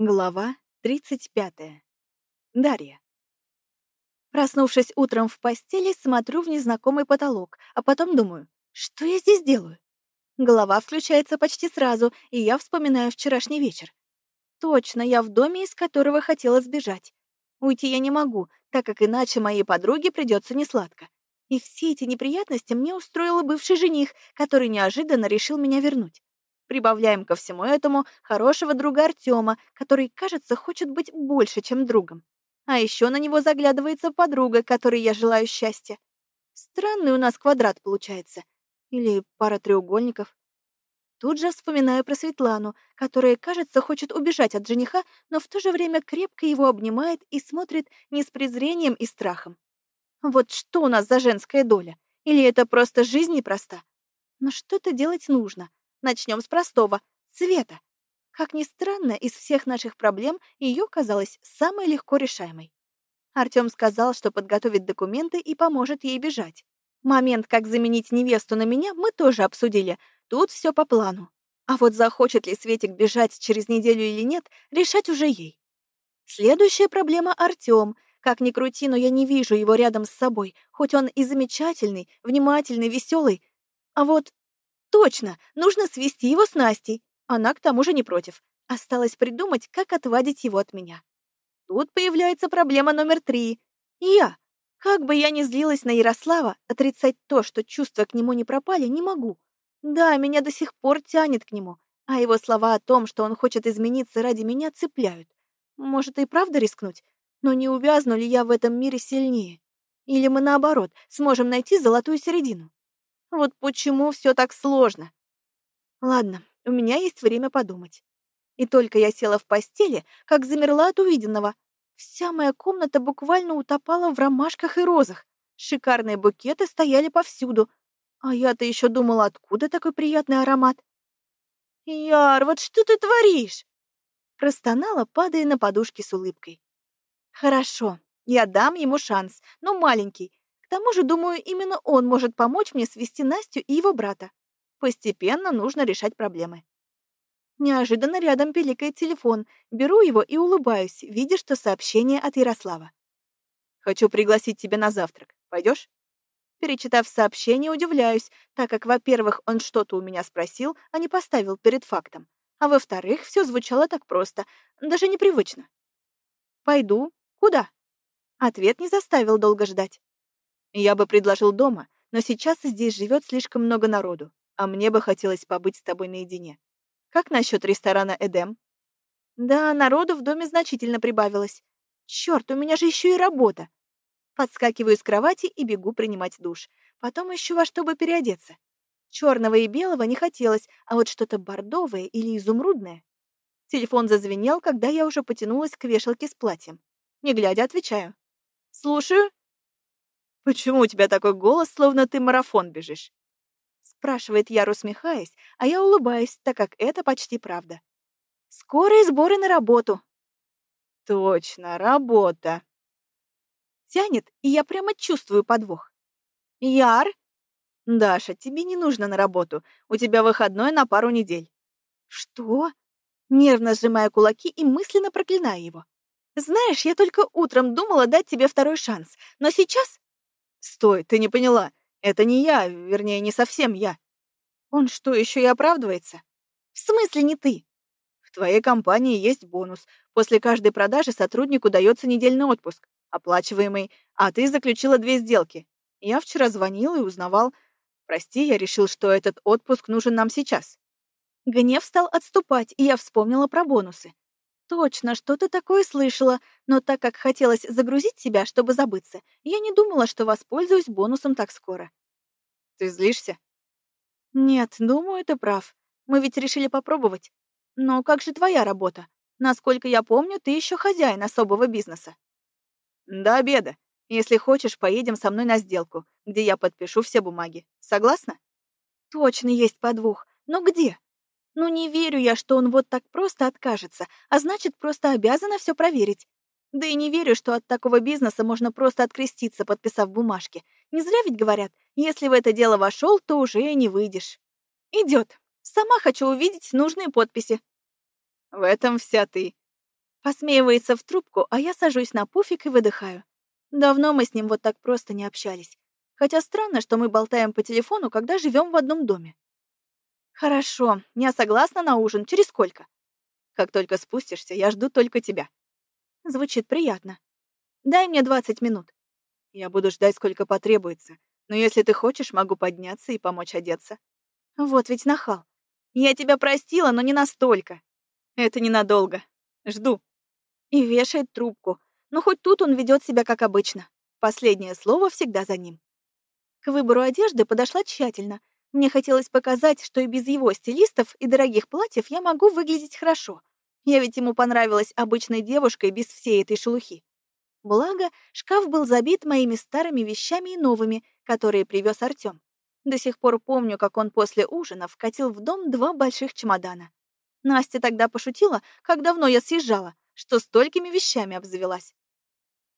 Глава 35. Дарья. Проснувшись утром в постели, смотрю в незнакомый потолок, а потом думаю, что я здесь делаю? Голова включается почти сразу, и я вспоминаю вчерашний вечер. Точно, я в доме, из которого хотела сбежать. Уйти я не могу, так как иначе моей подруге придется несладко. И все эти неприятности мне устроил бывший жених, который неожиданно решил меня вернуть. Прибавляем ко всему этому хорошего друга Артема, который, кажется, хочет быть больше, чем другом. А еще на него заглядывается подруга, которой я желаю счастья. Странный у нас квадрат получается. Или пара треугольников. Тут же вспоминаю про Светлану, которая, кажется, хочет убежать от жениха, но в то же время крепко его обнимает и смотрит не с презрением и страхом. Вот что у нас за женская доля? Или это просто жизнь непроста? Но что-то делать нужно. Начнем с простого — цвета. Как ни странно, из всех наших проблем ее казалась самой легко решаемой. Артем сказал, что подготовит документы и поможет ей бежать. Момент, как заменить невесту на меня, мы тоже обсудили. Тут все по плану. А вот захочет ли Светик бежать через неделю или нет, решать уже ей. Следующая проблема — Артем. Как ни крути, но я не вижу его рядом с собой, хоть он и замечательный, внимательный, веселый. А вот Точно, нужно свести его с Настей. Она к тому же не против. Осталось придумать, как отвадить его от меня. Тут появляется проблема номер три. Я. Как бы я ни злилась на Ярослава, отрицать то, что чувства к нему не пропали, не могу. Да, меня до сих пор тянет к нему, а его слова о том, что он хочет измениться ради меня, цепляют. Может, и правда рискнуть? Но не увязну ли я в этом мире сильнее? Или мы, наоборот, сможем найти золотую середину? Вот почему все так сложно. Ладно, у меня есть время подумать. И только я села в постели, как замерла от увиденного. Вся моя комната буквально утопала в ромашках и розах. Шикарные букеты стояли повсюду. А я-то еще думала, откуда такой приятный аромат. «Яр, вот что ты творишь?» Простонала, падая на подушки с улыбкой. «Хорошо, я дам ему шанс, но маленький, тому же, думаю, именно он может помочь мне свести Настю и его брата. Постепенно нужно решать проблемы. Неожиданно рядом пиликает телефон. Беру его и улыбаюсь, видя, что сообщение от Ярослава. «Хочу пригласить тебя на завтрак. Пойдешь?» Перечитав сообщение, удивляюсь, так как, во-первых, он что-то у меня спросил, а не поставил перед фактом. А во-вторых, все звучало так просто, даже непривычно. «Пойду. Куда?» Ответ не заставил долго ждать. Я бы предложил дома, но сейчас здесь живет слишком много народу, а мне бы хотелось побыть с тобой наедине. Как насчет ресторана «Эдем»?» «Да, народу в доме значительно прибавилось. Черт, у меня же еще и работа!» Подскакиваю с кровати и бегу принимать душ. Потом ищу во что бы переодеться. Черного и белого не хотелось, а вот что-то бордовое или изумрудное. Телефон зазвенел, когда я уже потянулась к вешалке с платьем. Не глядя, отвечаю. «Слушаю». «Почему у тебя такой голос, словно ты марафон бежишь?» Спрашивает Яр, усмехаясь, а я улыбаюсь, так как это почти правда. «Скорые сборы на работу». «Точно, работа». Тянет, и я прямо чувствую подвох. «Яр?» «Даша, тебе не нужно на работу. У тебя выходной на пару недель». «Что?» Нервно сжимая кулаки и мысленно проклиная его. «Знаешь, я только утром думала дать тебе второй шанс, но сейчас «Стой, ты не поняла. Это не я, вернее, не совсем я». «Он что, еще и оправдывается?» «В смысле не ты?» «В твоей компании есть бонус. После каждой продажи сотруднику дается недельный отпуск, оплачиваемый, а ты заключила две сделки. Я вчера звонил и узнавал. Прости, я решил, что этот отпуск нужен нам сейчас». Гнев стал отступать, и я вспомнила про бонусы. Точно, что-то такое слышала, но так как хотелось загрузить себя, чтобы забыться, я не думала, что воспользуюсь бонусом так скоро. Ты злишься? Нет, думаю, ты прав. Мы ведь решили попробовать. Но как же твоя работа? Насколько я помню, ты еще хозяин особого бизнеса. До обеда. Если хочешь, поедем со мной на сделку, где я подпишу все бумаги. Согласна? Точно есть подвох. Но где? Ну не верю я, что он вот так просто откажется, а значит, просто обязана все проверить. Да и не верю, что от такого бизнеса можно просто откреститься, подписав бумажки. Не зря ведь говорят, если в это дело вошел, то уже и не выйдешь. Идет. Сама хочу увидеть нужные подписи. В этом вся ты. Посмеивается в трубку, а я сажусь на пуфик и выдыхаю. Давно мы с ним вот так просто не общались. Хотя странно, что мы болтаем по телефону, когда живем в одном доме. Хорошо, я согласна на ужин. Через сколько? Как только спустишься, я жду только тебя. Звучит приятно. Дай мне 20 минут. Я буду ждать, сколько потребуется. Но если ты хочешь, могу подняться и помочь одеться. Вот ведь нахал. Я тебя простила, но не настолько. Это ненадолго. Жду и вешает трубку. Но хоть тут он ведет себя как обычно. Последнее слово всегда за ним. К выбору одежды подошла тщательно. Мне хотелось показать, что и без его стилистов и дорогих платьев я могу выглядеть хорошо. Я ведь ему понравилась обычной девушкой без всей этой шелухи. Благо, шкаф был забит моими старыми вещами и новыми, которые привез Артём. До сих пор помню, как он после ужина вкатил в дом два больших чемодана. Настя тогда пошутила, как давно я съезжала, что столькими вещами обзавелась.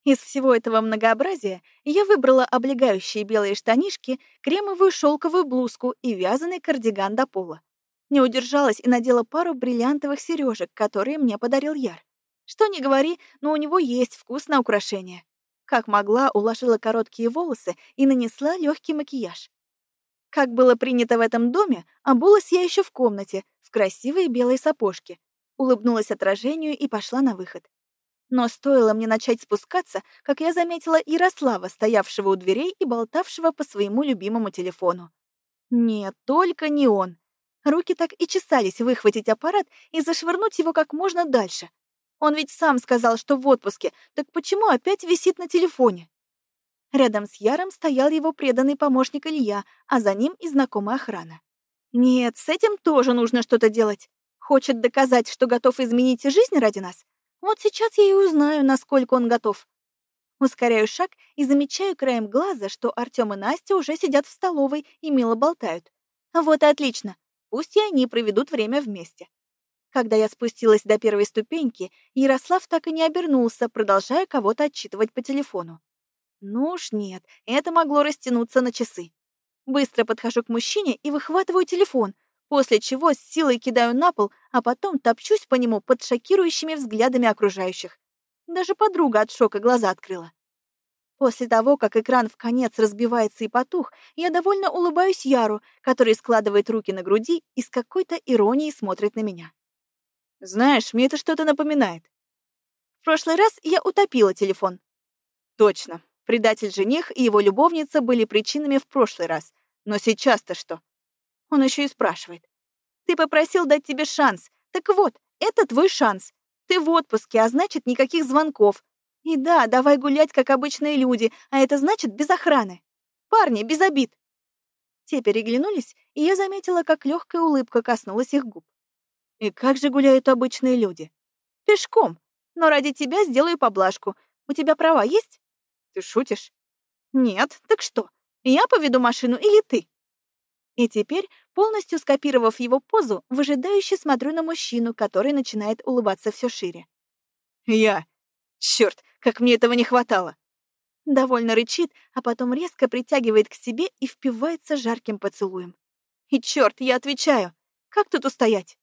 Из всего этого многообразия я выбрала облегающие белые штанишки, кремовую шелковую блузку и вязаный кардиган до пола. Не удержалась и надела пару бриллиантовых сережек, которые мне подарил Яр. Что ни говори, но у него есть вкус на украшения. Как могла, уложила короткие волосы и нанесла легкий макияж. Как было принято в этом доме, обулась я еще в комнате, в красивые белые сапожки, улыбнулась отражению и пошла на выход. Но стоило мне начать спускаться, как я заметила Ярослава, стоявшего у дверей и болтавшего по своему любимому телефону. Нет, только не он. Руки так и чесались выхватить аппарат и зашвырнуть его как можно дальше. Он ведь сам сказал, что в отпуске, так почему опять висит на телефоне? Рядом с Яром стоял его преданный помощник Илья, а за ним и знакомая охрана. Нет, с этим тоже нужно что-то делать. Хочет доказать, что готов изменить жизнь ради нас? Вот сейчас я и узнаю, насколько он готов. Ускоряю шаг и замечаю краем глаза, что Артём и Настя уже сидят в столовой и мило болтают. Вот и отлично. Пусть и они проведут время вместе. Когда я спустилась до первой ступеньки, Ярослав так и не обернулся, продолжая кого-то отчитывать по телефону. Ну уж нет, это могло растянуться на часы. Быстро подхожу к мужчине и выхватываю телефон — после чего с силой кидаю на пол, а потом топчусь по нему под шокирующими взглядами окружающих. Даже подруга от шока глаза открыла. После того, как экран в конец разбивается и потух, я довольно улыбаюсь Яру, который складывает руки на груди и с какой-то иронией смотрит на меня. «Знаешь, мне это что-то напоминает. В прошлый раз я утопила телефон». «Точно. Предатель-жених и его любовница были причинами в прошлый раз. Но сейчас-то что? Он еще и спрашивает. «Ты попросил дать тебе шанс. Так вот, это твой шанс. Ты в отпуске, а значит, никаких звонков. И да, давай гулять, как обычные люди, а это значит без охраны. Парни, без обид». Те переглянулись, и я заметила, как легкая улыбка коснулась их губ. «И как же гуляют обычные люди?» «Пешком. Но ради тебя сделаю поблажку. У тебя права есть?» «Ты шутишь?» «Нет. Так что, я поведу машину или ты?» И теперь, полностью скопировав его позу, выжидающе смотрю на мужчину, который начинает улыбаться все шире. «Я! Черт, как мне этого не хватало!» Довольно рычит, а потом резко притягивает к себе и впивается жарким поцелуем. И черт, я отвечаю, как тут устоять?